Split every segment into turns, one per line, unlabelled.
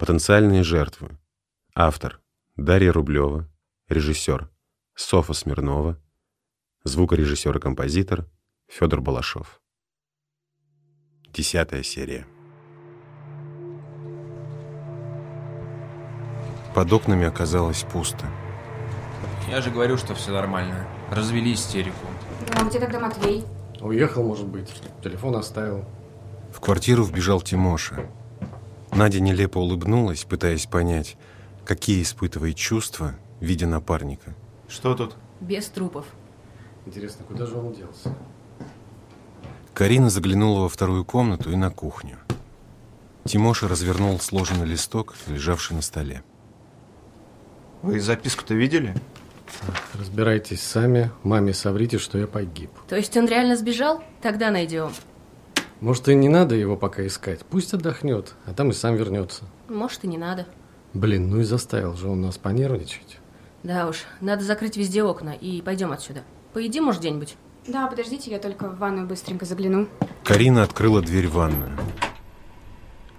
Потенциальные жертвы. Автор Дарья Рублева. Режиссер Софа Смирнова. Звукорежиссер и композитор Федор Балашов. Десятая серия. Под окнами оказалось пусто.
Я же говорю, что все нормально. Развели истерику.
А где тогда Матвей?
Уехал, может быть. Телефон оставил.
В квартиру вбежал Тимоша. Надя нелепо улыбнулась, пытаясь понять, какие испытывает чувства, видя напарника.
Что тут?
Без трупов.
Интересно, куда же он делся?
Карина заглянула во вторую комнату и на кухню. Тимоша развернул сложенный листок, лежавший на столе.
Вы записку-то видели?
Разбирайтесь сами. Маме соврите, что я погиб.
То есть он реально сбежал? Тогда найдем.
Может, и не надо его пока искать. Пусть отдохнет, а там и сам вернется.
Может, и не надо.
Блин, ну и заставил же он нас понервничать.
Да уж, надо закрыть везде окна и пойдем отсюда. Поедим, может, где-нибудь?
Да, подождите, я только в ванную быстренько загляну.
Карина открыла дверь в ванную.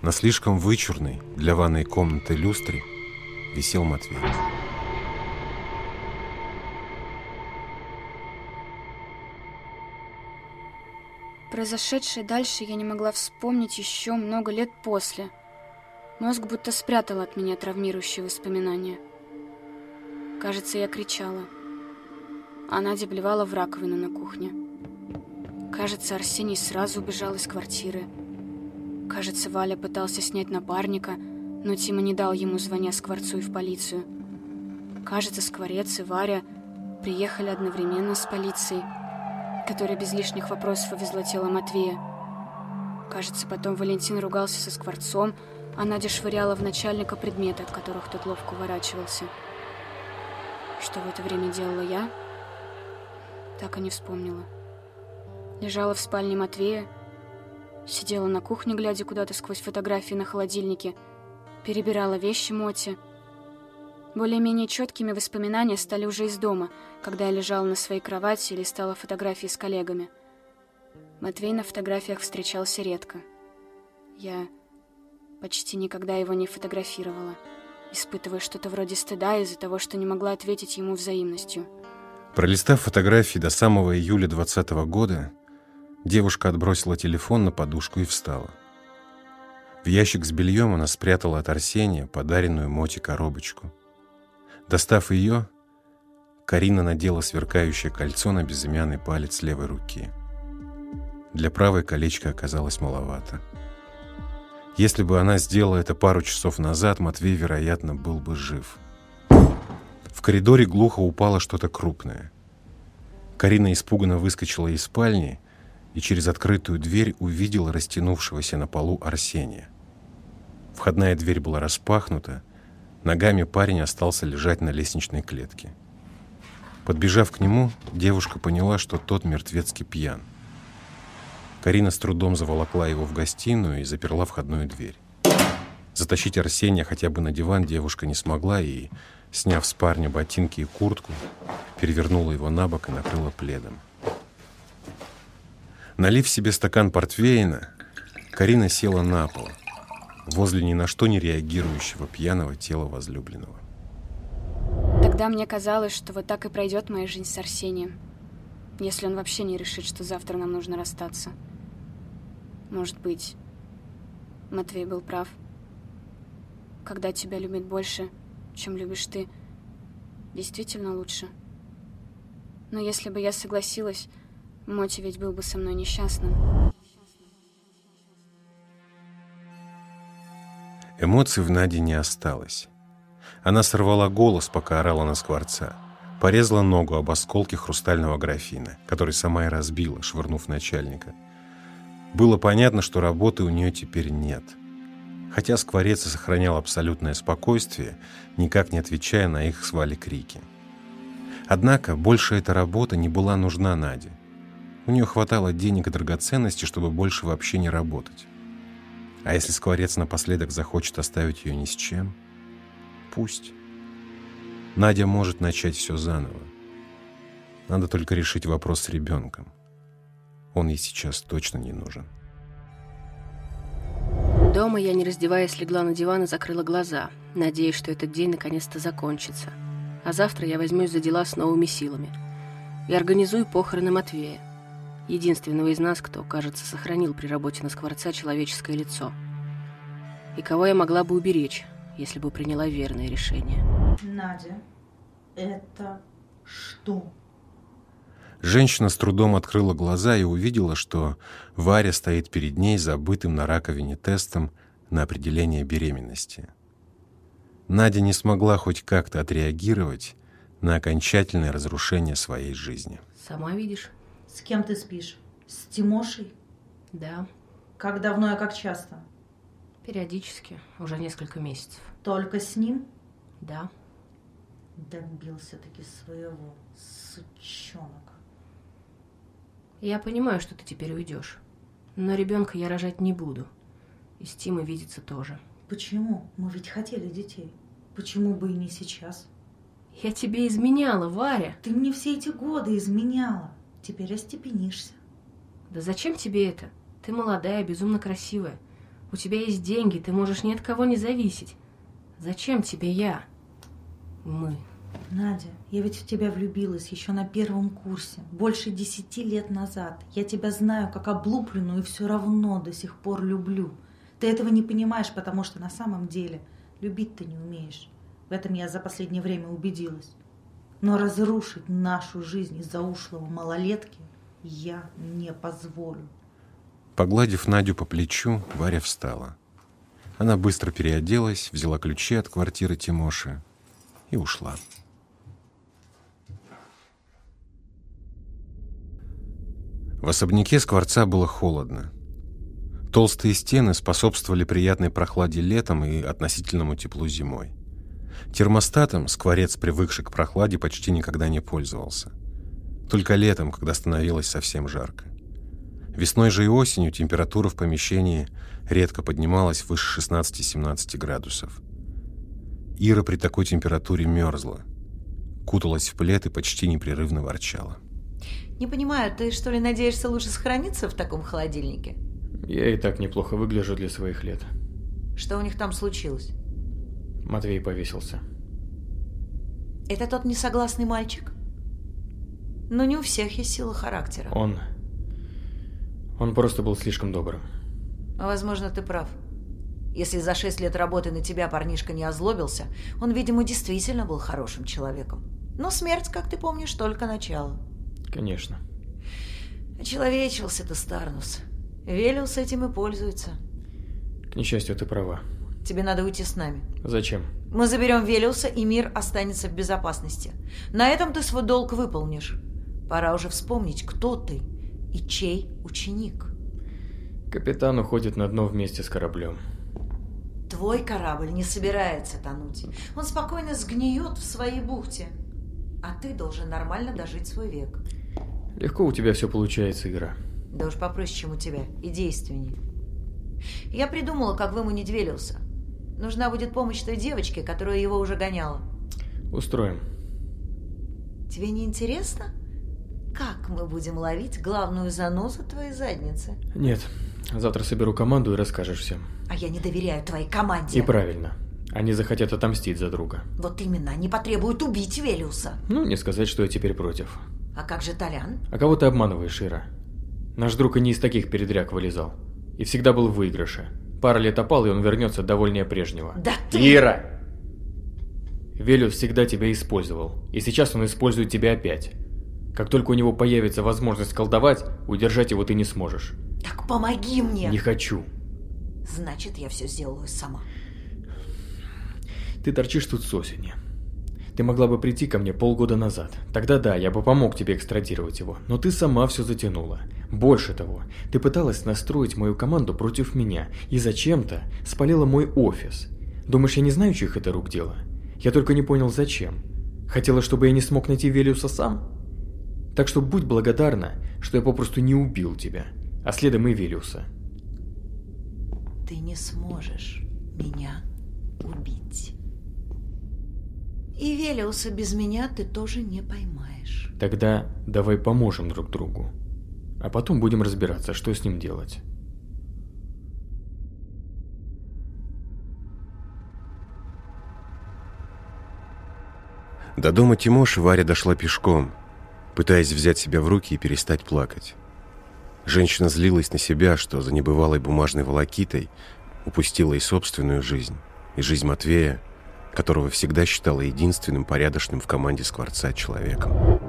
На слишком вычурной для ванной комнаты люстре висел Матвей.
Произошедшее дальше я не могла вспомнить еще много лет после. Мозг будто спрятал от меня травмирующие воспоминания. Кажется, я кричала. А Надя блевала в раковину на кухне. Кажется, Арсений сразу убежал из квартиры. Кажется, Валя пытался снять напарника, но Тима не дал ему звоня Скворцу и в полицию. Кажется, Скворец и Варя приехали одновременно с полицией, которая без лишних вопросов увезла тело Матвея. Кажется, потом Валентин ругался со Скворцом, а Надя швыряла в начальника предметы, от которых тот ловко уворачивался. Что в это время делала я? Так и не вспомнила. Лежала в спальне Матвея, сидела на кухне, глядя куда-то сквозь фотографии на холодильнике, перебирала вещи Моти. Более-менее четкими воспоминания стали уже из дома, когда я лежала на своей кровати и листала фотографии с коллегами. Матвей на фотографиях встречался редко. Я почти никогда его не фотографировала, испытывая что-то вроде стыда из-за того, что не могла ответить ему взаимностью.
Пролистав фотографии до самого июля 2020 года, девушка отбросила телефон на подушку и встала. В ящик с бельем она спрятала от Арсения подаренную Моти коробочку. Достав ее, Карина надела сверкающее кольцо на безымянный палец левой руки. Для правой колечко оказалось маловато. Если бы она сделала это пару часов назад, Матвей, вероятно, был бы жив. В коридоре глухо упало что-то крупное. Карина испуганно выскочила из спальни и через открытую дверь увидела растянувшегося на полу Арсения. Входная дверь была распахнута, ногами парень остался лежать на лестничной клетке. Подбежав к нему, девушка поняла, что тот мертвецки пьян. Карина с трудом заволокла его в гостиную и заперла входную дверь. Затащить Арсения хотя бы на диван девушка не смогла и, сняв с парня ботинки и куртку, перевернула его на бок и накрыла пледом. Налив себе стакан портвейна, Карина села на пол, возле ни на что не реагирующего пьяного тела возлюбленного.
Тогда мне казалось, что вот так и пройдет моя жизнь с Арсением, если он вообще не решит, что завтра нам нужно расстаться. Может быть, Матвей был прав. Когда тебя любят больше, чем любишь ты, действительно лучше. Но если бы я согласилась, Моти ведь был бы со мной несчастным.
Эмоций в Наде не осталось. Она сорвала голос, пока орала на скворца. Порезала ногу об осколке хрустального графина, который сама и разбила, швырнув начальника. Было понятно, что работы у нее теперь нет. Хотя скворец сохранял абсолютное спокойствие, никак не отвечая на их с Валей крики. Однако больше эта работа не была нужна Наде. У нее хватало денег и драгоценностей, чтобы больше вообще не работать. А если скворец напоследок захочет оставить ее ни с чем, пусть. Надя может начать все заново. Надо только решить вопрос с ребенком. Он ей сейчас точно не нужен.
Дома я, не раздеваясь, легла на диван и закрыла глаза, надеясь, что этот день наконец-то закончится. А завтра я возьмусь за дела с новыми силами. И организую похороны Матвея, единственного из нас, кто, кажется, сохранил при работе на Скворца человеческое лицо. И кого я могла бы уберечь, если бы приняла верное решение.
Надя, это что?
Женщина с трудом открыла глаза и увидела, что Варя стоит перед ней забытым на раковине тестом на определение беременности. Надя не смогла хоть как-то отреагировать на окончательное разрушение своей жизни.
Сама видишь?
С кем ты спишь? С Тимошей?
Да,
Как давно и как часто?
периодически, уже несколько месяцев.
Только с ним?
Да.
Добился-таки своего, сучонок.
Я понимаю, что ты теперь уйдешь. Но ребенка я рожать не буду. И с Тимой видеться тоже.
Почему? Мы ведь хотели детей. Почему бы и не сейчас?
Я тебе изменяла, Варя.
Ты мне все эти годы изменяла. Теперь остепенишься.
Да зачем тебе это? Ты молодая, безумно красивая. У тебя есть деньги, ты можешь ни от кого не зависеть. Зачем тебе я? Мы.
Надя, я ведь в тебя влюбилась еще на первом курсе, больше десяти лет назад. Я тебя знаю как облупленную и все равно до сих пор люблю. Ты этого не понимаешь, потому что на самом деле любить ты не умеешь. В этом я за последнее время убедилась. Но разрушить нашу жизнь из-за ушлого малолетки я не позволю.
Погладив Надю по плечу, Варя встала. Она быстро переоделась, взяла ключи от квартиры Тимоши и ушла. В особняке Скворца было холодно. Толстые стены способствовали приятной прохладе летом и относительному теплу зимой. Термостатом Скворец, привыкший к прохладе, почти никогда не пользовался. Только летом, когда становилось совсем жарко. Весной же и осенью температура в помещении редко поднималась выше 16-17 градусов. Ира при такой температуре мерзла, куталась в плед и почти непрерывно ворчала.
Не понимаю, ты что ли надеешься лучше сохраниться в таком холодильнике?
Я и так неплохо выгляжу для своих лет.
Что у них там случилось?
Матвей повесился.
Это тот несогласный мальчик? Но не у всех есть сила характера.
Он... Он просто был слишком добрым.
Возможно, ты прав. Если за шесть лет работы на тебя парнишка не озлобился, он, видимо, действительно был хорошим человеком. Но смерть, как ты помнишь, только начало.
Конечно.
Человечился ты, Старнус. Велиус этим и пользуется.
К несчастью, ты права.
Тебе надо уйти с нами.
Зачем?
Мы заберем Велиуса, и мир останется в безопасности. На этом ты свой долг выполнишь. Пора уже вспомнить, кто ты и чей ученик.
Капитан уходит на дно вместе с кораблем.
Твой корабль не собирается тонуть. Он спокойно сгниет в своей бухте. А ты должен нормально дожить свой век.
Легко у тебя все получается, игра.
Да уж попроще, чем у тебя. И действенней. Я придумала, как выманить Велиуса. Нужна будет помощь той девочке, которая его уже гоняла.
Устроим.
Тебе не интересно, как мы будем ловить главную занозу твоей задницы?
Нет. Завтра соберу команду и расскажешь всем.
А я не доверяю твоей команде.
И правильно. Они захотят отомстить за друга.
Вот именно, они потребуют убить Велиуса.
Ну, не сказать, что я теперь против.
А как же Толян?
А кого ты обманываешь, Ира? Наш друг и не из таких передряг вылезал. И всегда был в выигрыше. Пара лет опал, и он вернется довольнее прежнего.
Да ты...
Ира! Велиус всегда тебя использовал. И сейчас он использует тебя опять. Как только у него появится возможность колдовать, удержать его ты не сможешь.
Так помоги мне.
Не хочу.
Значит, я все сделаю сама.
Ты торчишь тут с осени. Ты могла бы прийти ко мне полгода назад. Тогда да, я бы помог тебе экстрадировать его. Но ты сама все затянула. Больше того, ты пыталась настроить мою команду против меня. И зачем-то спалила мой офис. Думаешь, я не знаю, чьих это рук дело? Я только не понял, зачем. Хотела, чтобы я не смог найти Велиуса сам? Так что будь благодарна, что я попросту не убил тебя, а следом и Велиуса.
Ты не сможешь меня убить. И Велиуса без меня ты тоже не поймаешь.
Тогда давай поможем друг другу. А потом будем разбираться, что с ним делать.
До дома Тимош Варя дошла пешком, пытаясь взять себя в руки и перестать плакать. Женщина злилась на себя, что за небывалой бумажной волокитой упустила и собственную жизнь, и жизнь Матвея, которого всегда считала единственным порядочным в команде Скворца человеком.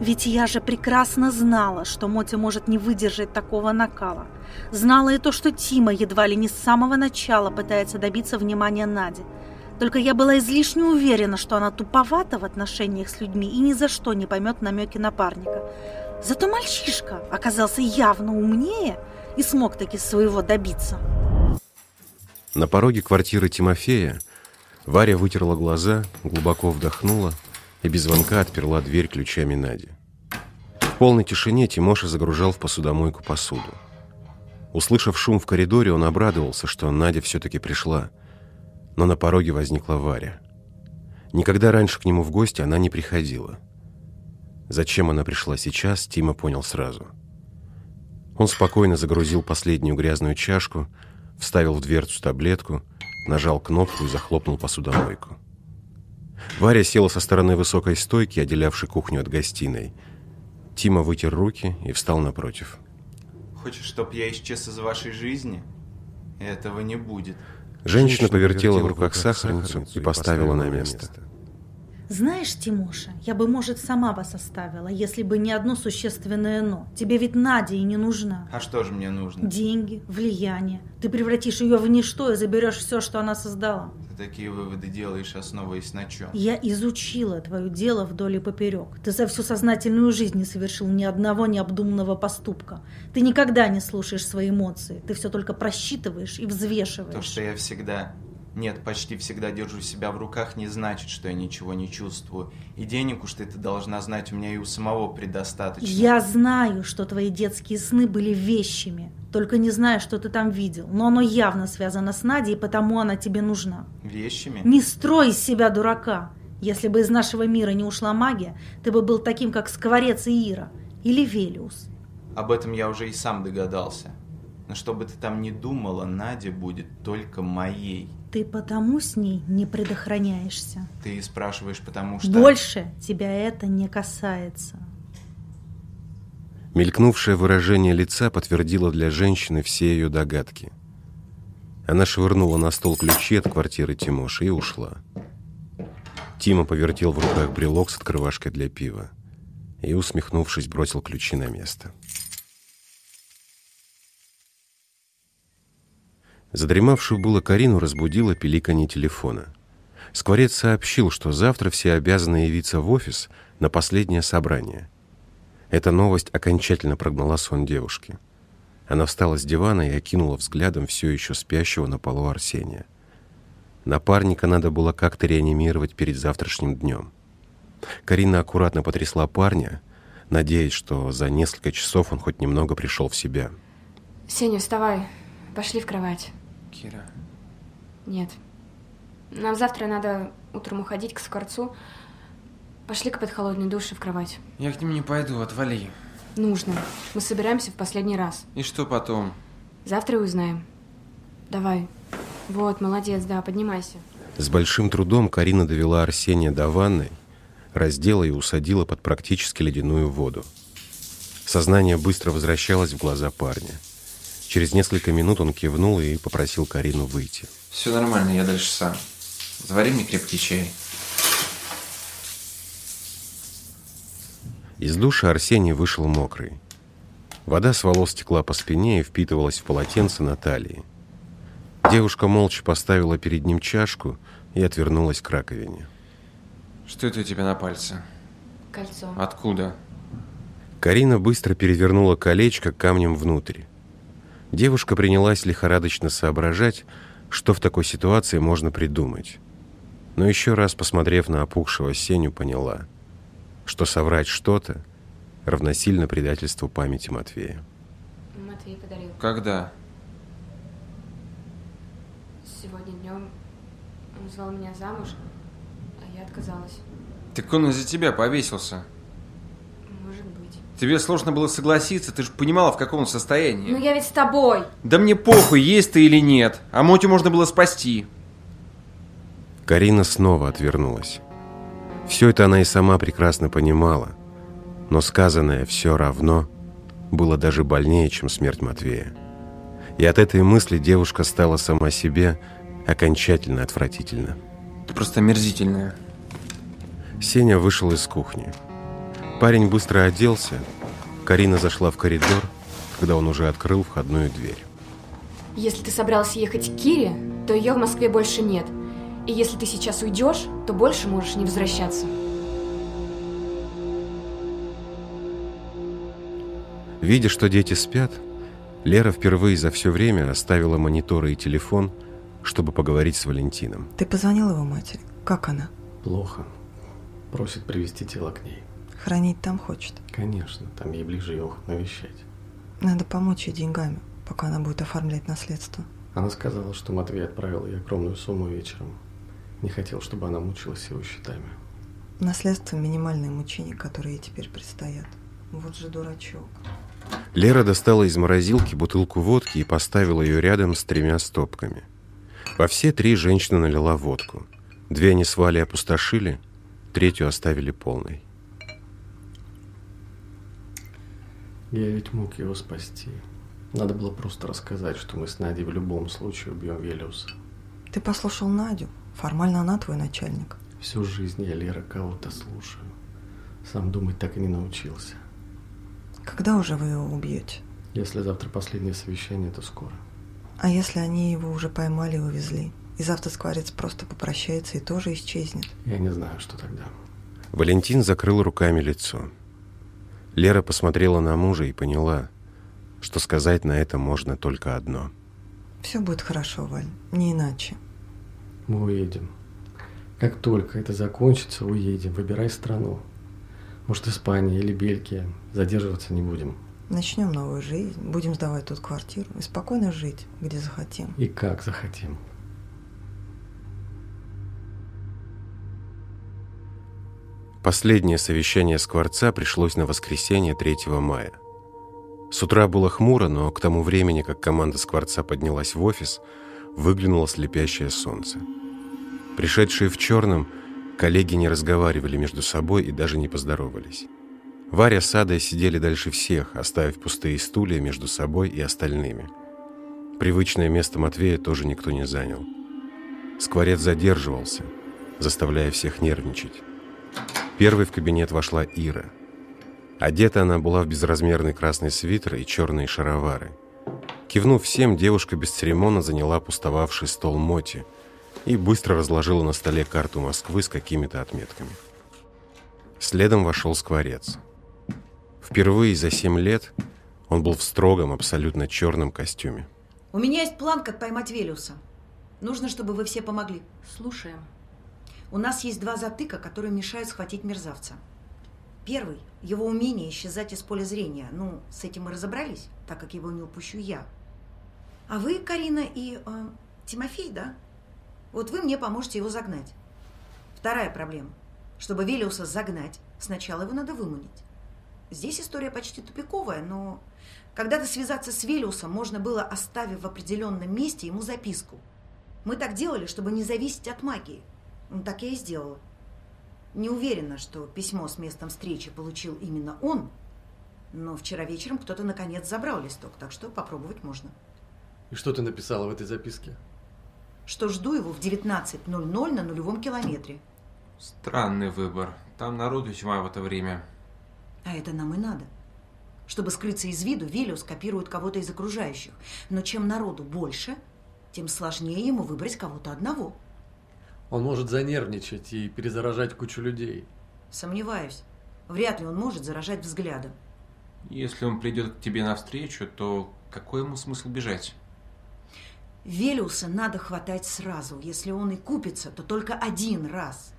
Ведь я же прекрасно знала, что Мотя может не выдержать такого накала. Знала и то, что Тима едва ли не с самого начала пытается добиться внимания Нади. Только я была излишне уверена, что она туповата в отношениях с людьми и ни за что не поймет намеки напарника. Зато мальчишка оказался явно умнее и смог таки своего добиться.
На пороге квартиры Тимофея Варя вытерла глаза, глубоко вдохнула и без звонка отперла дверь ключами Нади. В полной тишине Тимоша загружал в посудомойку посуду. Услышав шум в коридоре, он обрадовался, что Надя все-таки пришла, но на пороге возникла Варя. Никогда раньше к нему в гости она не приходила. Зачем она пришла сейчас, Тима понял сразу. Он спокойно загрузил последнюю грязную чашку, вставил в дверцу таблетку, нажал кнопку и захлопнул посудомойку. Варя села со стороны высокой стойки, отделявшей кухню от гостиной. Тима вытер руки и встал напротив.
Хочешь, чтоб я исчез из вашей жизни? Этого не будет.
Женщина повертела в руках сахарницу и поставила на место.
Знаешь, Тимоша, я бы, может, сама вас оставила, если бы не одно существенное «но». Тебе ведь Надя и не нужна.
А что же мне нужно?
Деньги, влияние. Ты превратишь ее в ничто и заберешь все, что она создала.
Ты такие выводы делаешь, основываясь на чем?
Я изучила твое дело вдоль и поперек. Ты за всю сознательную жизнь не совершил ни одного необдуманного поступка. Ты никогда не слушаешь свои эмоции. Ты все только просчитываешь и взвешиваешь.
То, что я всегда нет, почти всегда держу себя в руках, не значит, что я ничего не чувствую. И денег уж ты это должна знать, у меня и у самого предостаточно.
Я знаю, что твои детские сны были вещами. Только не знаю, что ты там видел. Но оно явно связано с Надей, и потому она тебе нужна.
Вещами?
Не строй из себя дурака. Если бы из нашего мира не ушла магия, ты бы был таким, как Скворец и Ира. Или Велиус.
Об этом я уже и сам догадался. Но что бы ты там ни думала, Надя будет только моей.
Ты потому с ней не предохраняешься.
Ты спрашиваешь, потому что...
Больше тебя это не касается.
Мелькнувшее выражение лица подтвердило для женщины все ее догадки. Она швырнула на стол ключи от квартиры Тимоши и ушла. Тима повертел в руках брелок с открывашкой для пива и, усмехнувшись, бросил ключи на место. Задремавшую было Карину разбудила пиликанье телефона. Скворец сообщил, что завтра все обязаны явиться в офис на последнее собрание. Эта новость окончательно прогнала сон девушки. Она встала с дивана и окинула взглядом все еще спящего на полу Арсения. Напарника надо было как-то реанимировать перед завтрашним днем. Карина аккуратно потрясла парня, надеясь, что за несколько часов он хоть немного пришел в себя.
Сеня, вставай. Пошли в кровать.
Кира.
Нет. Нам завтра надо утром уходить к скворцу. Пошли-ка под холодный душ и в кровать.
Я к ним не пойду, отвали.
Нужно. Мы собираемся в последний раз.
И что потом?
Завтра узнаем. Давай. Вот, молодец, да, поднимайся.
С большим трудом Карина довела Арсения до ванной, раздела и усадила под практически ледяную воду. Сознание быстро возвращалось в глаза парня. Через несколько минут он кивнул и попросил Карину выйти.
Все нормально, я дальше сам. Завари мне крепкий чай.
Из душа Арсений вышел мокрый. Вода с волос текла по спине и впитывалась в полотенце на талии. Девушка молча поставила перед ним чашку и отвернулась к раковине.
Что это у тебя на пальце?
Кольцо.
Откуда?
Карина быстро перевернула колечко камнем внутрь. Девушка принялась лихорадочно соображать, что в такой ситуации можно придумать. Но еще раз, посмотрев на опухшего Сеню, поняла, что соврать что-то равносильно предательству памяти Матвея.
Матвей подарил.
Когда?
Сегодня днем он звал меня замуж, а я отказалась.
Так он из-за тебя повесился. Тебе сложно было согласиться, ты же понимала, в каком он состоянии.
Но я ведь с тобой.
Да мне похуй, есть ты или нет. А Мотю можно было спасти.
Карина снова отвернулась. Все это она и сама прекрасно понимала, но сказанное все равно было даже больнее, чем смерть Матвея. И от этой мысли девушка стала сама себе окончательно отвратительно.
Ты просто омерзительная.
Сеня вышел из кухни. Парень быстро оделся. Карина зашла в коридор, когда он уже открыл входную дверь.
Если ты собрался ехать к Кире, то ее в Москве больше нет. И если ты сейчас уйдешь, то больше можешь не возвращаться.
Видя, что дети спят, Лера впервые за все время оставила мониторы и телефон, чтобы поговорить с Валентином.
Ты позвонил его матери? Как она?
Плохо. Просит привезти тело к ней.
Хранить там хочет?
Конечно, там ей ближе ее навещать.
Надо помочь ей деньгами, пока она будет оформлять наследство.
Она сказала, что Матвей отправил ей огромную сумму вечером. Не хотел, чтобы она мучилась его счетами.
Наследство – минимальное мучение, которое ей теперь предстоят. Вот же дурачок.
Лера достала из морозилки бутылку водки и поставила ее рядом с тремя стопками. Во все три женщина налила водку. Две они с Валей опустошили, третью оставили полной.
Я ведь мог его спасти. Надо было просто рассказать, что мы с Надей в любом случае убьем Велиуса.
Ты послушал Надю. Формально она твой начальник.
Всю жизнь я, Лера, кого-то слушаю. Сам думать так и не научился.
Когда уже вы его убьете?
Если завтра последнее совещание, то скоро.
А если они его уже поймали и увезли? И завтра скворец просто попрощается и тоже исчезнет?
Я не знаю, что тогда.
Валентин закрыл руками лицо. Лера посмотрела на мужа и поняла, что сказать на это можно только одно.
Все будет хорошо, Валь, не иначе.
Мы уедем. Как только это закончится, уедем. Выбирай страну. Может, Испания или Бельгия. Задерживаться не будем.
Начнем новую жизнь, будем сдавать тут квартиру и спокойно жить, где захотим.
И как захотим.
Последнее совещание Скворца пришлось на воскресенье 3 мая. С утра было хмуро, но к тому времени, как команда Скворца поднялась в офис, выглянуло слепящее солнце. Пришедшие в черном, коллеги не разговаривали между собой и даже не поздоровались. Варя с Адой сидели дальше всех, оставив пустые стулья между собой и остальными. Привычное место Матвея тоже никто не занял. Скворец задерживался, заставляя всех нервничать. Первой в кабинет вошла Ира. Одета она была в безразмерный красный свитер и черные шаровары. Кивнув всем, девушка бесцеремонно заняла пустовавший стол Моти и быстро разложила на столе карту Москвы с какими-то отметками. Следом вошел Скворец. Впервые за семь лет он был в строгом, абсолютно черном костюме.
У меня есть план, как поймать Велиуса. Нужно, чтобы вы все помогли.
Слушаем.
У нас есть два затыка, которые мешают схватить мерзавца. Первый – его умение исчезать из поля зрения. Ну, с этим мы разобрались, так как его не упущу я. А вы, Карина и э, Тимофей, да? Вот вы мне поможете его загнать. Вторая проблема. Чтобы Велиуса загнать, сначала его надо выманить. Здесь история почти тупиковая, но когда-то связаться с Велиусом можно было, оставив в определенном месте ему записку. Мы так делали, чтобы не зависеть от магии. Ну, так я и сделала. Не уверена, что письмо с местом встречи получил именно он, но вчера вечером кто-то наконец забрал листок, так что попробовать можно.
И что ты написала в этой записке?
Что жду его в 19.00 на нулевом километре.
Странный выбор. Там народу тьма в это время.
А это нам и надо. Чтобы скрыться из виду, Велиус копирует кого-то из окружающих. Но чем народу больше, тем сложнее ему выбрать кого-то одного.
Он может занервничать и перезаражать кучу людей.
Сомневаюсь. Вряд ли он может заражать взглядом.
Если он придет к тебе навстречу, то какой ему смысл бежать?
Велиуса надо хватать сразу. Если он и купится, то только один раз.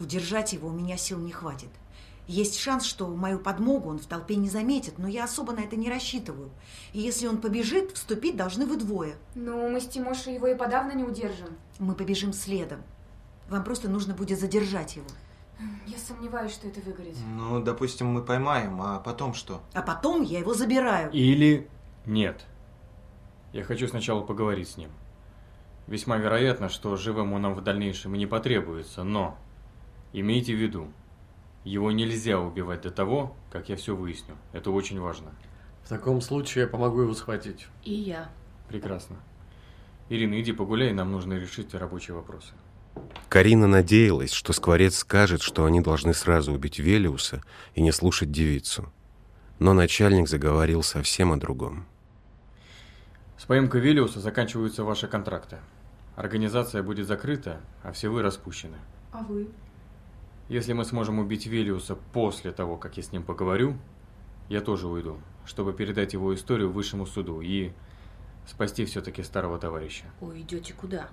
Удержать его у меня сил не хватит. Есть шанс, что мою подмогу он в толпе не заметит, но я особо на это не рассчитываю. И если он побежит, вступить должны вы двое.
Ну, мы с Тимошей его и подавно не удержим.
Мы побежим следом. Вам просто нужно будет задержать его.
Я сомневаюсь, что это выгорит.
Ну, допустим, мы поймаем, а потом что?
А потом я его забираю.
Или нет. Я хочу сначала поговорить с ним. Весьма вероятно, что живым он нам в дальнейшем и не потребуется, но
Имейте в виду, его нельзя убивать до того, как я все выясню. Это очень важно.
В таком случае я помогу его схватить.
И я.
Прекрасно. Ирина, иди погуляй, нам нужно решить рабочие вопросы.
Карина надеялась, что Скворец скажет, что они должны сразу убить Велиуса и не слушать девицу. Но начальник заговорил совсем о другом.
С поимкой Велиуса заканчиваются ваши контракты. Организация будет закрыта, а все вы распущены.
А вы?
Если мы сможем убить Велиуса после того, как я с ним поговорю, я тоже уйду, чтобы передать его историю высшему суду и спасти все-таки старого товарища.
Уйдете куда?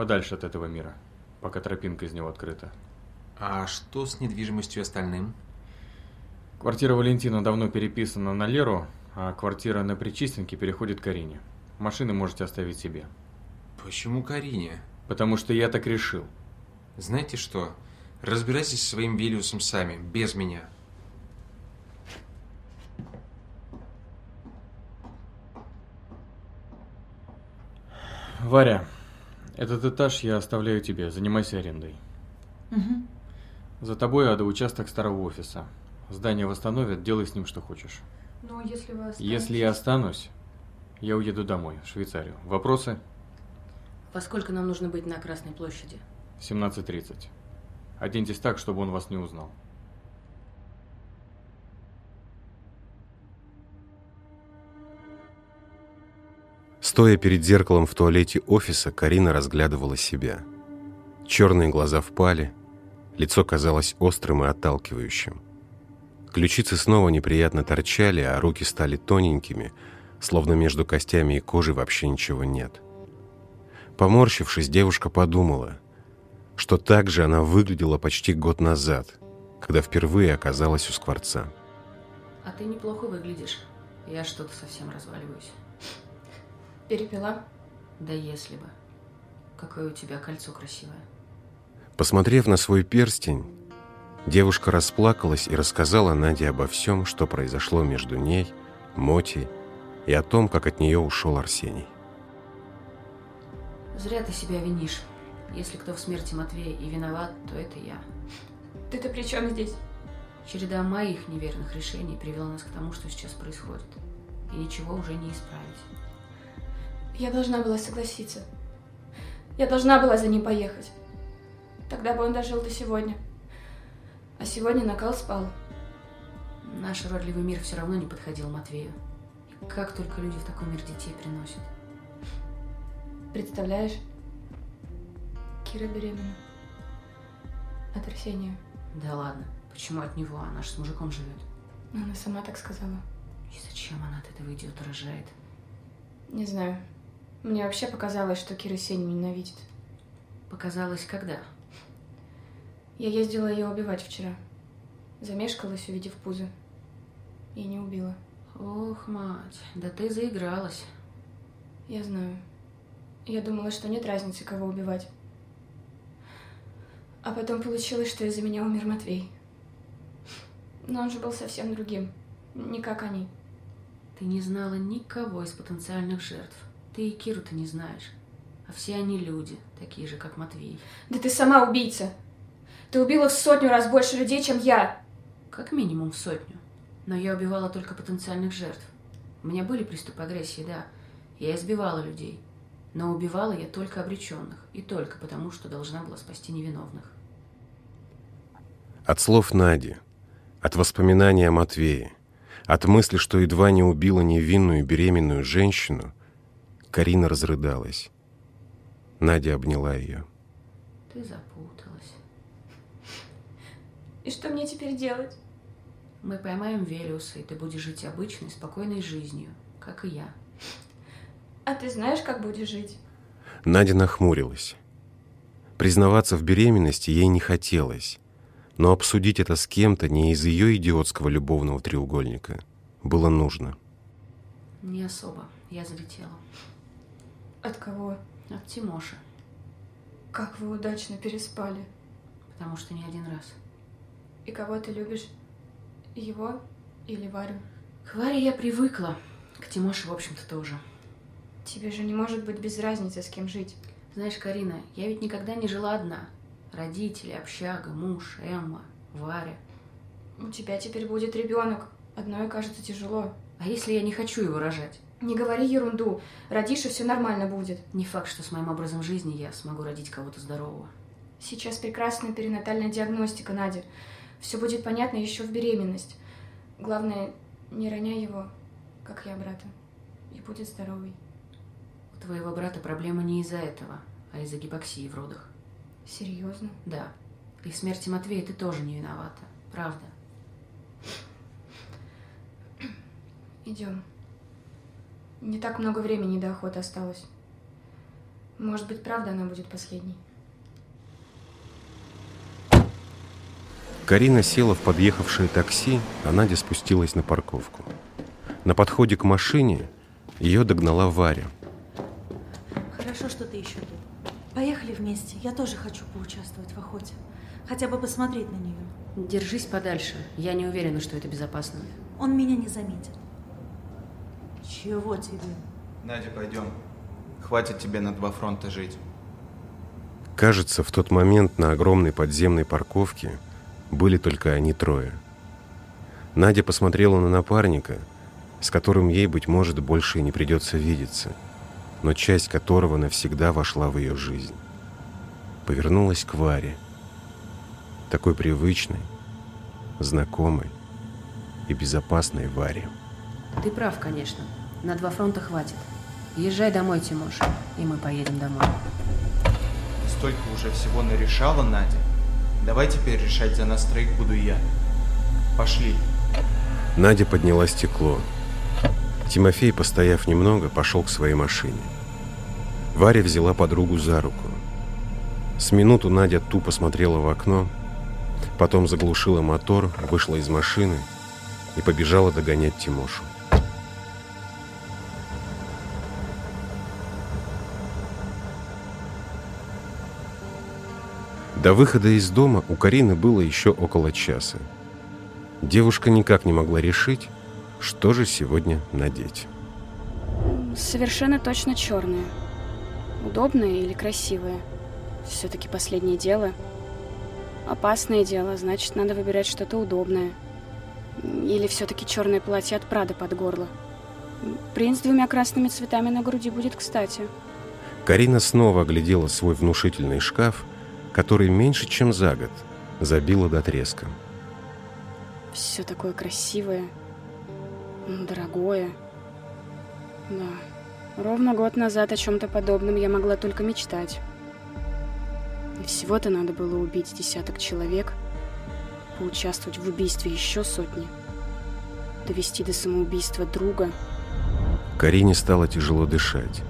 Подальше от этого мира, пока тропинка из него открыта.
А что с недвижимостью остальным?
Квартира Валентина давно переписана на Леру, а квартира на Причистенке переходит к Карине. Машины можете оставить себе.
Почему Карине?
Потому что я так решил.
Знаете что? Разбирайтесь со своим Велиусом сами, без меня.
Варя, этот этаж я оставляю тебе, занимайся арендой.
Угу.
За тобой ада участок старого офиса. Здание восстановят, делай с ним что хочешь.
Но если вы останетесь...
Если я останусь, я уеду домой, в Швейцарию. Вопросы?
Поскольку нам нужно быть на Красной площади.
В 17.30. Оденьтесь так, чтобы он вас не узнал.
Стоя перед зеркалом в туалете офиса, Карина разглядывала себя. Черные глаза впали, лицо казалось острым и отталкивающим. Ключицы снова неприятно торчали, а руки стали тоненькими, словно между костями и кожей вообще ничего нет. Поморщившись, девушка подумала, что так же она выглядела почти год назад, когда впервые оказалась у Скворца.
А ты неплохо выглядишь. Я что-то совсем разваливаюсь.
Перепила?
Да если бы. Какое у тебя кольцо красивое.
Посмотрев на свой перстень, девушка расплакалась и рассказала Наде обо всем, что произошло между ней, Мотей и о том, как от нее ушел Арсений.
Зря ты себя винишь. Если кто в смерти Матвея и виноват, то это я.
Ты-то при чем здесь?
Череда моих неверных решений привела нас к тому, что сейчас происходит. И ничего уже не исправить.
Я должна была согласиться. Я должна была за ним поехать. Тогда бы он дожил до сегодня. А сегодня накал спал.
Наш уродливый мир все равно не подходил Матвею. И как только люди в такой мир детей приносят.
Представляешь? Кира беременна. От Арсения.
Да ладно, почему от него? Она же с мужиком живет.
Она сама так сказала.
И зачем она от этого идиота рожает?
Не знаю. Мне вообще показалось, что Кира Сеню ненавидит.
Показалось, когда?
Я ездила ее убивать вчера. Замешкалась, увидев пузо. И не убила.
Ох, мать, да ты заигралась.
Я знаю. Я думала, что нет разницы, кого убивать. А потом получилось, что из-за меня умер Матвей. Но он же был совсем другим. Не как они.
Ты не знала никого из потенциальных жертв. Ты и Киру-то не знаешь. А все они люди, такие же, как Матвей.
Да ты сама убийца. Ты убила в сотню раз больше людей, чем я.
Как минимум в сотню. Но я убивала только потенциальных жертв. У меня были приступы агрессии, да. Я избивала людей. Но убивала я только обреченных. И только потому, что должна была спасти невиновных.
От слов Нади, от воспоминания о Матвее, от мысли, что едва не убила невинную беременную женщину, Карина разрыдалась. Надя обняла ее.
Ты запуталась.
И что мне теперь делать?
Мы поймаем Велиуса, и ты будешь жить обычной, спокойной жизнью, как и я.
А ты знаешь, как будешь жить?
Надя нахмурилась. Признаваться в беременности ей не хотелось, но обсудить это с кем-то не из ее идиотского любовного треугольника было нужно.
Не особо. Я залетела.
От кого?
От Тимоши.
Как вы удачно переспали.
Потому что не один раз.
И кого ты любишь? Его или Варю?
К Варе я привыкла. К Тимоше, в общем-то, тоже.
Тебе же не может быть без разницы, с кем жить.
Знаешь, Карина, я ведь никогда не жила одна. Родители, общага, муж, Эмма, Варя.
У тебя теперь будет ребенок. Одной кажется тяжело.
А если я не хочу его рожать?
Не говори ерунду. Родишь, и все нормально будет.
Не факт, что с моим образом жизни я смогу родить кого-то здорового.
Сейчас прекрасная перинатальная диагностика, Надя. Все будет понятно еще в беременность. Главное, не роняй его, как я брата. И будет здоровый.
У твоего брата проблема не из-за этого, а из-за гипоксии в родах.
Серьезно?
Да. И в смерти Матвея ты тоже не виновата. Правда.
Идем. Не так много времени до охоты осталось. Может быть, правда она будет последней.
Карина села в подъехавшее такси, а Надя спустилась на парковку. На подходе к машине ее догнала Варя.
Хорошо, что ты еще тут. Поехали вместе. Я тоже хочу поучаствовать в охоте. Хотя бы посмотреть на нее.
Держись подальше. Я не уверена, что это безопасно.
Он меня не заметит. Чего тебе?
Надя, пойдем. Хватит тебе на два фронта жить.
Кажется, в тот момент на огромной подземной парковке были только они трое. Надя посмотрела на напарника, с которым ей, быть может, больше и не придется видеться, но часть которого навсегда вошла в ее жизнь. Повернулась к Варе, такой привычной, знакомой и безопасной Варе.
Ты прав, конечно. На два фронта хватит. Езжай домой, Тимош, и мы поедем домой.
Столько уже всего нарешала Надя. Давай теперь решать за нас троих буду я. Пошли.
Надя подняла стекло. Тимофей, постояв немного, пошел к своей машине. Варя взяла подругу за руку. С минуту Надя тупо смотрела в окно, потом заглушила мотор, вышла из машины и побежала догонять Тимошу. До выхода из дома у Карины было еще около часа. Девушка никак не могла решить, что же сегодня надеть.
Совершенно точно черное. Удобное или красивое? Все-таки последнее дело. Опасное дело, значит, надо выбирать что-то удобное. Или все-таки черное платье от Прада под горло. Принц с двумя красными цветами на груди будет кстати.
Карина снова оглядела свой внушительный шкаф который меньше, чем за год, забила до треска.
Все такое красивое, дорогое. Да, ровно год назад о чем-то подобном я могла только мечтать. Всего-то надо было убить десяток человек, поучаствовать в убийстве еще сотни, довести до самоубийства друга.
Карине стало тяжело дышать.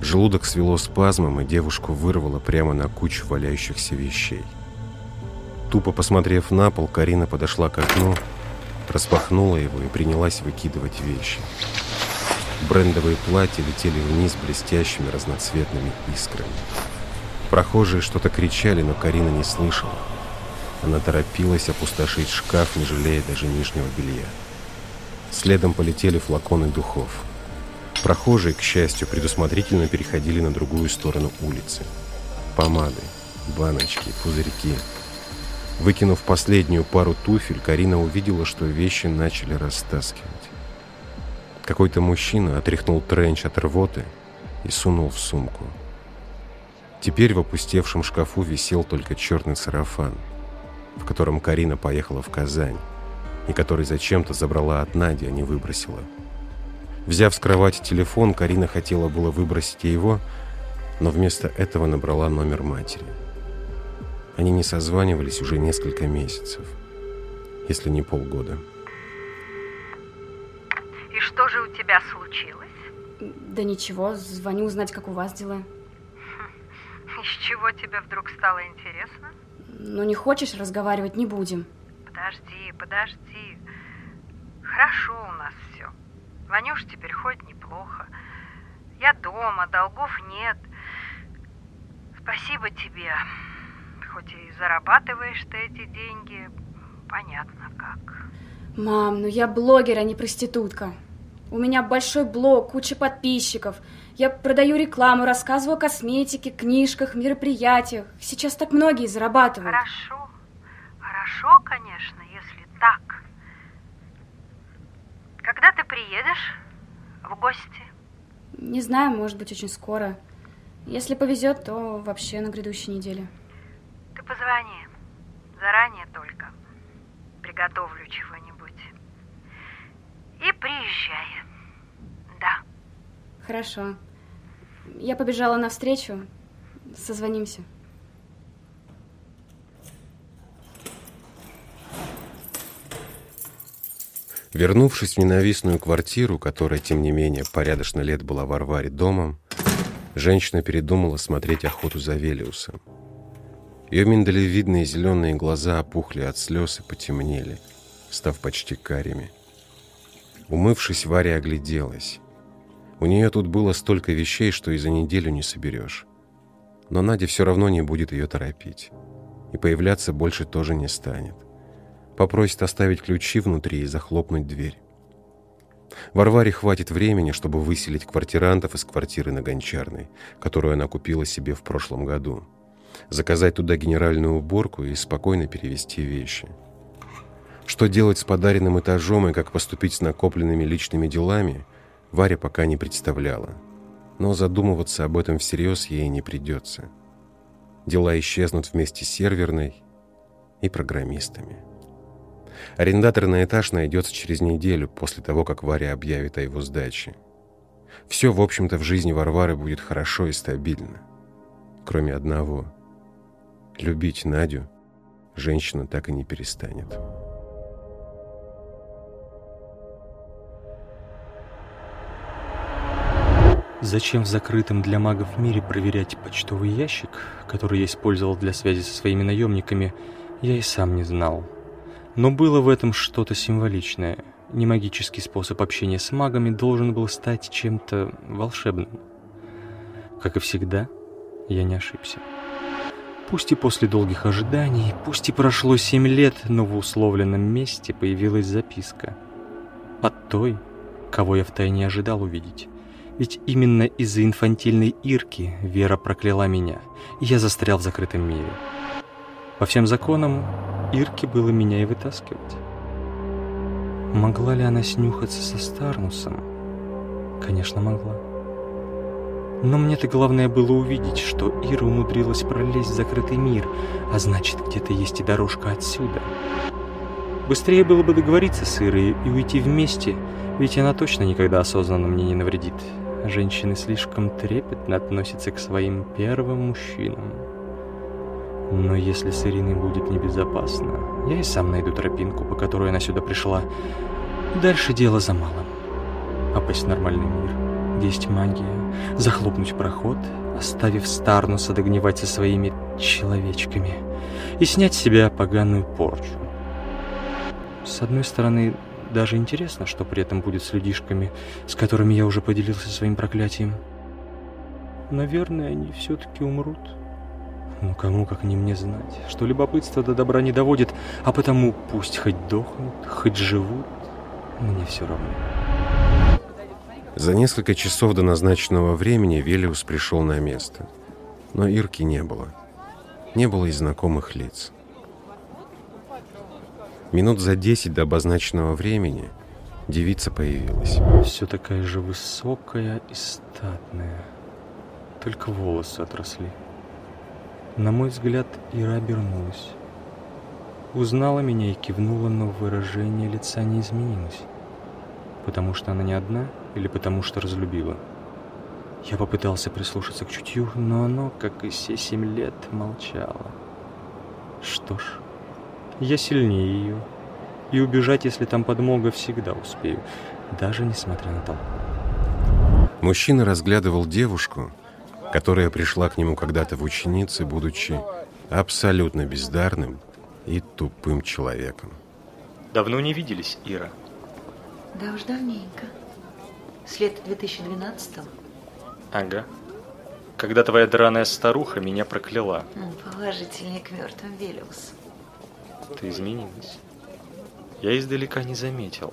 Желудок свело спазмом, и девушку вырвало прямо на кучу валяющихся вещей. Тупо посмотрев на пол, Карина подошла к окну, распахнула его и принялась выкидывать вещи. Брендовые платья летели вниз блестящими разноцветными искрами. Прохожие что-то кричали, но Карина не слышала. Она торопилась опустошить шкаф, не жалея даже нижнего белья. Следом полетели флаконы духов – Прохожие, к счастью, предусмотрительно переходили на другую сторону улицы. Помады, баночки, пузырьки. Выкинув последнюю пару туфель, Карина увидела, что вещи начали растаскивать. Какой-то мужчина отряхнул тренч от рвоты и сунул в сумку. Теперь в опустевшем шкафу висел только черный сарафан, в котором Карина поехала в Казань, и который зачем-то забрала от Нади, а не выбросила. Взяв с кровати телефон, Карина хотела было выбросить его, но вместо этого набрала номер матери. Они не созванивались уже несколько месяцев, если не полгода.
И что же у тебя случилось?
Да ничего, звоню узнать, как у вас дела.
Из чего тебе вдруг стало интересно?
Ну, не хочешь разговаривать, не будем.
Подожди, подожди. Хорошо у нас все. Ванюш теперь ходит неплохо. Я дома, долгов нет. Спасибо тебе. Хоть и зарабатываешь ты эти деньги, понятно как.
Мам, ну я блогер, а не проститутка. У меня большой блог, куча подписчиков. Я продаю рекламу, рассказываю о косметике, книжках, мероприятиях. Сейчас так многие зарабатывают.
Хорошо. Хорошо, конечно, если так. Когда ты приедешь в гости?
Не знаю, может быть, очень скоро. Если повезет, то вообще на грядущей неделе.
Ты позвони. Заранее только. Приготовлю чего-нибудь. И приезжай. Да.
Хорошо. Я побежала навстречу. Созвонимся.
Вернувшись в ненавистную квартиру, которая, тем не менее, порядочно лет была в Арваре домом, женщина передумала смотреть охоту за Велиусом. Ее миндалевидные зеленые глаза опухли от слез и потемнели, став почти карими. Умывшись, Варя огляделась. У нее тут было столько вещей, что и за неделю не соберешь. Но Надя все равно не будет ее торопить. И появляться больше тоже не станет попросит оставить ключи внутри и захлопнуть дверь. Варваре хватит времени, чтобы выселить квартирантов из квартиры на Гончарной, которую она купила себе в прошлом году, заказать туда генеральную уборку и спокойно перевести вещи. Что делать с подаренным этажом и как поступить с накопленными личными делами, Варя пока не представляла. Но задумываться об этом всерьез ей не придется. Дела исчезнут вместе с серверной и программистами. Арендатор на этаж найдется через неделю после того, как Варя объявит о его сдаче. Все, в общем-то, в жизни Варвары будет хорошо и стабильно. Кроме одного. Любить Надю женщина так и не перестанет.
Зачем в закрытом для магов мире проверять почтовый ящик, который я использовал для связи со своими наемниками, я и сам не знал. Но было в этом что-то символичное. Немагический способ общения с магами должен был стать чем-то волшебным. Как и всегда, я не ошибся. Пусть и после долгих ожиданий, пусть и прошло семь лет, но в условленном месте появилась записка. От той, кого я втайне ожидал увидеть. Ведь именно из-за инфантильной Ирки Вера прокляла меня, и я застрял в закрытом мире. По всем законам, Ирке было меня и вытаскивать. Могла ли она снюхаться со Старнусом? Конечно, могла. Но мне-то главное было увидеть, что Ира умудрилась пролезть в закрытый мир, а значит, где-то есть и дорожка отсюда. Быстрее было бы договориться с Ирой и уйти вместе, ведь она точно никогда осознанно мне не навредит. Женщины слишком трепетно относятся к своим первым мужчинам. Но если с Ириной будет небезопасно, я и сам найду тропинку, по которой она сюда пришла. Дальше дело за малым. Попасть в нормальный мир, есть магия, захлопнуть проход, оставив Старнуса догнивать со своими человечками и снять с себя поганую порчу. С одной стороны, даже интересно, что при этом будет с людишками, с которыми я уже поделился своим проклятием. Наверное, они все-таки умрут. Ну кому, как не мне знать, что любопытство до добра не доводит, а потому пусть хоть дохнут, хоть живут, мне все равно.
За несколько часов до назначенного времени Велиус пришел на место. Но Ирки не было. Не было и знакомых лиц. Минут за десять до обозначенного времени девица появилась.
Все такая же высокая и статная. Только волосы отросли. На мой взгляд, Ира обернулась. Узнала меня и кивнула, но выражение лица не изменилось. Потому что она не одна или потому что разлюбила? Я попытался прислушаться к чутью, но оно, как и все семь лет, молчало. Что ж, я сильнее ее. И убежать, если там подмога, всегда успею, даже несмотря на толпу.
Мужчина разглядывал девушку, которая пришла к нему когда-то в ученицы, будучи абсолютно бездарным и тупым человеком.
Давно не виделись, Ира?
Да уж давненько. С лета 2012-го.
Ага. Когда твоя драная старуха меня прокляла.
Положительнее к мертвым Велиус.
Ты изменилась. Я издалека не заметил.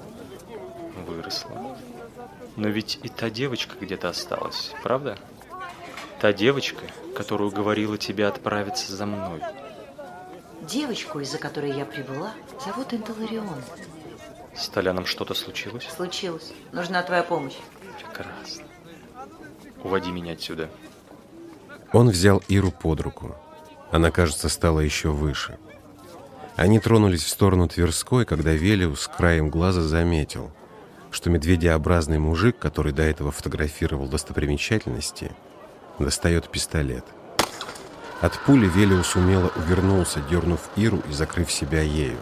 Выросла. Но ведь и та девочка где-то осталась, правда? Та девочка, которую говорила тебе отправиться за мной.
Девочку, из-за которой я прибыла, зовут Интеларион.
С Толяном что-то случилось?
Случилось. Нужна твоя помощь.
Прекрасно. Уводи меня отсюда.
Он взял Иру под руку. Она, кажется, стала еще выше. Они тронулись в сторону Тверской, когда Велиус краем глаза заметил, что медведеобразный мужик, который до этого фотографировал достопримечательности, достает пистолет. От пули Велиус умело увернулся, дернув Иру и закрыв себя ею.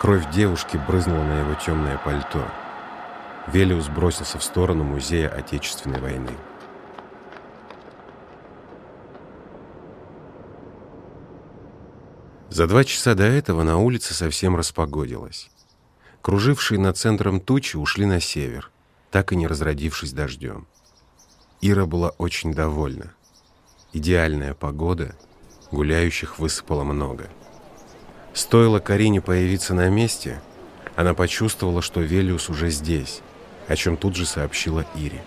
Кровь девушки брызнула на его темное пальто. Велиус бросился в сторону Музея Отечественной войны. За два часа до этого на улице совсем распогодилось. Кружившие над центром тучи ушли на север, так и не разродившись дождем. Ира была очень довольна. Идеальная погода, гуляющих высыпало много. Стоило Карине появиться на месте, она почувствовала, что Велиус уже здесь, о чем тут же сообщила Ире.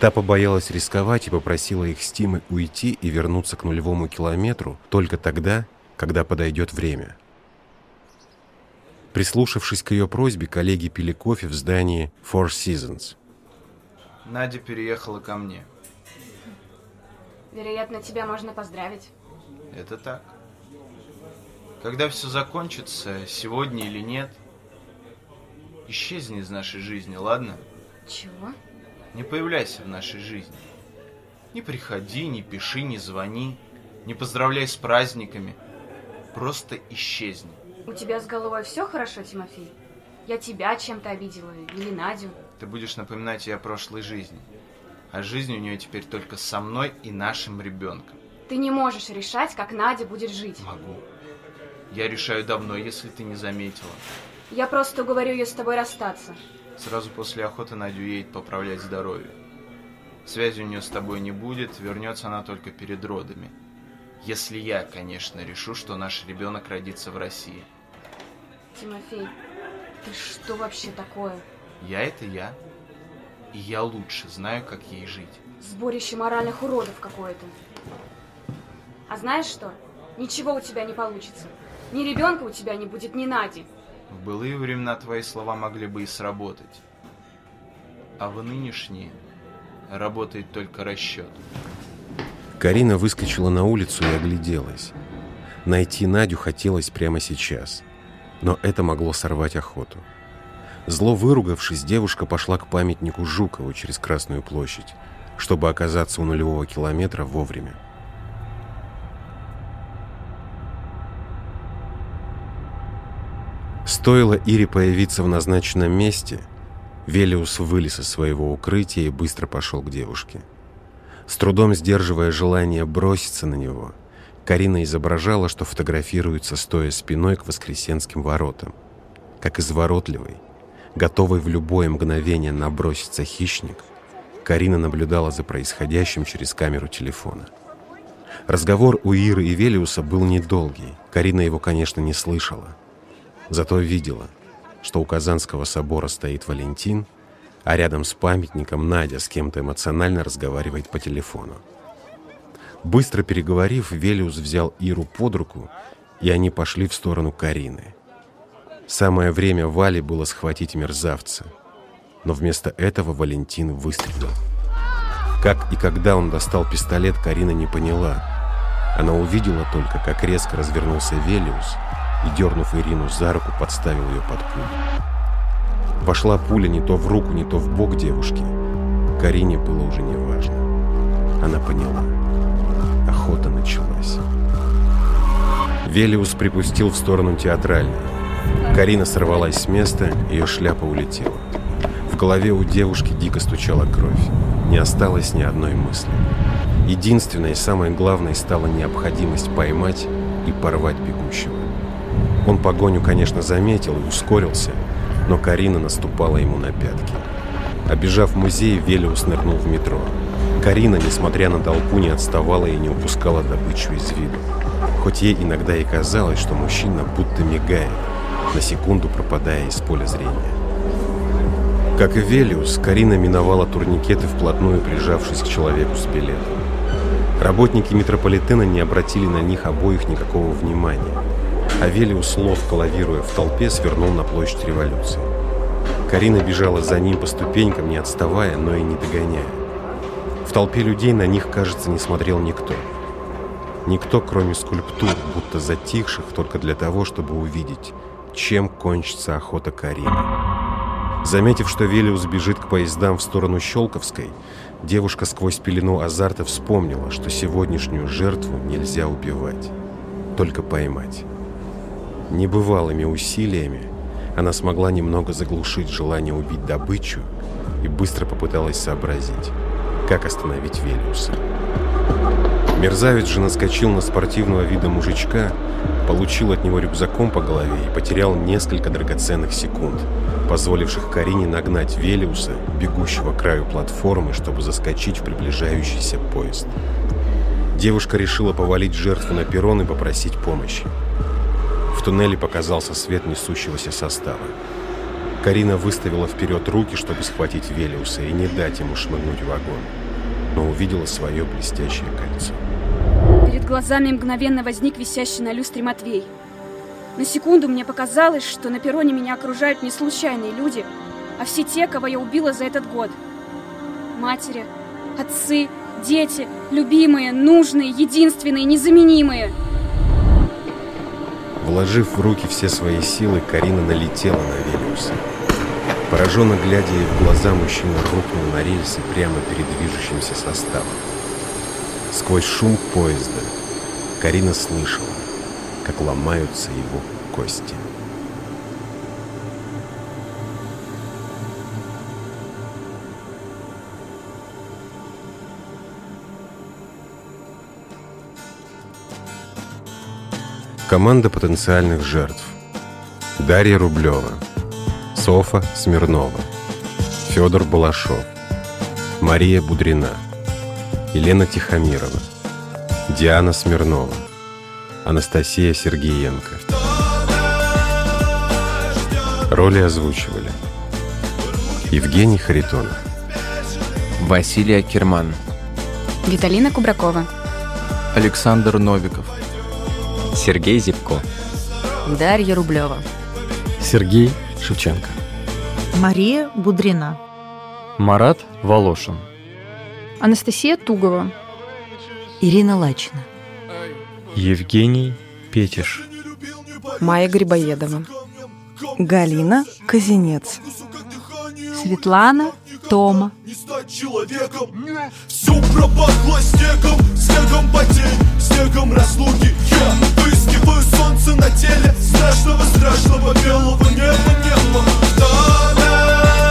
Та побоялась рисковать и попросила их с Тимой уйти и вернуться к нулевому километру только тогда, когда подойдет время. Прислушавшись к ее просьбе, коллеги пили кофе в здании Four Seasons.
Надя переехала ко мне.
Вероятно, тебя можно поздравить.
Это так. Когда все закончится, сегодня или нет, исчезни из нашей жизни, ладно?
Чего?
Не появляйся в нашей жизни. Не приходи, не пиши, не звони, не поздравляй с праздниками. Просто исчезни.
У тебя с головой все хорошо, Тимофей? Я тебя чем-то обидела или Надю?
Ты будешь напоминать ей о прошлой жизни. А жизнь у нее теперь только со мной и нашим ребенком.
Ты не можешь решать, как Надя будет жить.
Могу. Я решаю давно, если ты не заметила.
Я просто уговорю ее с тобой расстаться.
Сразу после охоты Надю едет поправлять здоровье. Связи у нее с тобой не будет, вернется она только перед родами. Если я, конечно, решу, что наш ребенок родится в России.
Тимофей, ты что вообще такое?
Я это я. И я лучше знаю, как ей жить.
Сборище моральных уродов какое-то. А знаешь что? Ничего у тебя не получится. Ни ребенка у тебя не будет, ни Нади.
В былые времена твои слова могли бы и сработать. А в нынешние работает только расчет.
Карина выскочила на улицу и огляделась. Найти Надю хотелось прямо сейчас, но это могло сорвать охоту. Зло выругавшись, девушка пошла к памятнику Жукову через Красную площадь, чтобы оказаться у нулевого километра вовремя. Стоило Ире появиться в назначенном месте, Велиус вылез из своего укрытия и быстро пошел к девушке. С трудом сдерживая желание броситься на него, Карина изображала, что фотографируется, стоя спиной к воскресенским воротам. Как изворотливый, готовый в любое мгновение наброситься хищник, Карина наблюдала за происходящим через камеру телефона. Разговор у Иры и Велиуса был недолгий. Карина его, конечно, не слышала. Зато видела, что у Казанского собора стоит Валентин, а рядом с памятником Надя с кем-то эмоционально разговаривает по телефону. Быстро переговорив, Велиус взял Иру под руку, и они пошли в сторону Карины. Самое время Вале было схватить мерзавца, но вместо этого Валентин выстрелил. Как и когда он достал пистолет, Карина не поняла. Она увидела только, как резко развернулся Велиус и, дернув Ирину за руку, подставил ее под пулю. Вошла пуля не то в руку, не то в бок девушки. Карине было уже не важно. Она поняла. Охота началась. Велиус припустил в сторону театральной. Карина сорвалась с места, ее шляпа улетела. В голове у девушки дико стучала кровь. Не осталось ни одной мысли. Единственной и самой главной стала необходимость поймать и порвать бегущего. Он погоню, конечно, заметил и ускорился, но Карина наступала ему на пятки. Обежав музей, Велиус нырнул в метро. Карина, несмотря на толпу, не отставала и не упускала добычу из виду. Хоть ей иногда и казалось, что мужчина будто мигает, на секунду пропадая из поля зрения. Как и Велиус, Карина миновала турникеты, вплотную прижавшись к человеку с билетом. Работники метрополитена не обратили на них обоих никакого внимания. А Велиус, ловко лавируя в толпе, свернул на площадь революции. Карина бежала за ним по ступенькам, не отставая, но и не догоняя. В толпе людей на них, кажется, не смотрел никто. Никто, кроме скульптур, будто затихших только для того, чтобы увидеть, чем кончится охота Карины. Заметив, что Велиус бежит к поездам в сторону Щелковской, девушка сквозь пелену азарта вспомнила, что сегодняшнюю жертву нельзя убивать, только поймать. Небывалыми усилиями она смогла немного заглушить желание убить добычу и быстро попыталась сообразить, как остановить Велиуса. Мерзавец же наскочил на спортивного вида мужичка, получил от него рюкзаком по голове и потерял несколько драгоценных секунд, позволивших Карине нагнать Велиуса, бегущего к краю платформы, чтобы заскочить в приближающийся поезд. Девушка решила повалить жертву на перрон и попросить помощи. В туннеле показался свет несущегося состава. Карина выставила вперед руки, чтобы схватить Велиуса и не дать ему шмыгнуть вагон, но увидела свое блестящее кольцо.
Перед глазами мгновенно возник висящий на люстре Матвей. На секунду мне показалось, что на перроне меня окружают не случайные люди, а все те, кого я убила за этот год. Матери, отцы, дети, любимые, нужные, единственные, незаменимые.
Вложив в руки все свои силы, Карина налетела на Велиуса. Пораженно глядя ей в глаза, мужчина рухнул на рельсы прямо перед движущимся составом. Сквозь шум поезда Карина слышала, как ломаются его кости. Команда потенциальных жертв. Дарья Рублева, Софа Смирнова, Федор Балашов, Мария Будрина, Елена Тихомирова, Диана Смирнова, Анастасия Сергеенко. Роли озвучивали Евгений Харитонов,
Василий Акерман,
Виталина Кубракова,
Александр Новиков,
Сергей Зипко,
Дарья Рублева,
Сергей Шевченко,
Мария Будрина,
Марат Волошин,
Анастасия Тугова.
Ирина Лачина.
Евгений Петиш.
Майя Грибоедова.
Галина Казинец.
Светлана Тома.
Не стать человеком. Все пропахло снегом, снегом потерь, снегом разлуки. Я выискиваю солнце на теле страшного, страшного белого неба, неба. Да.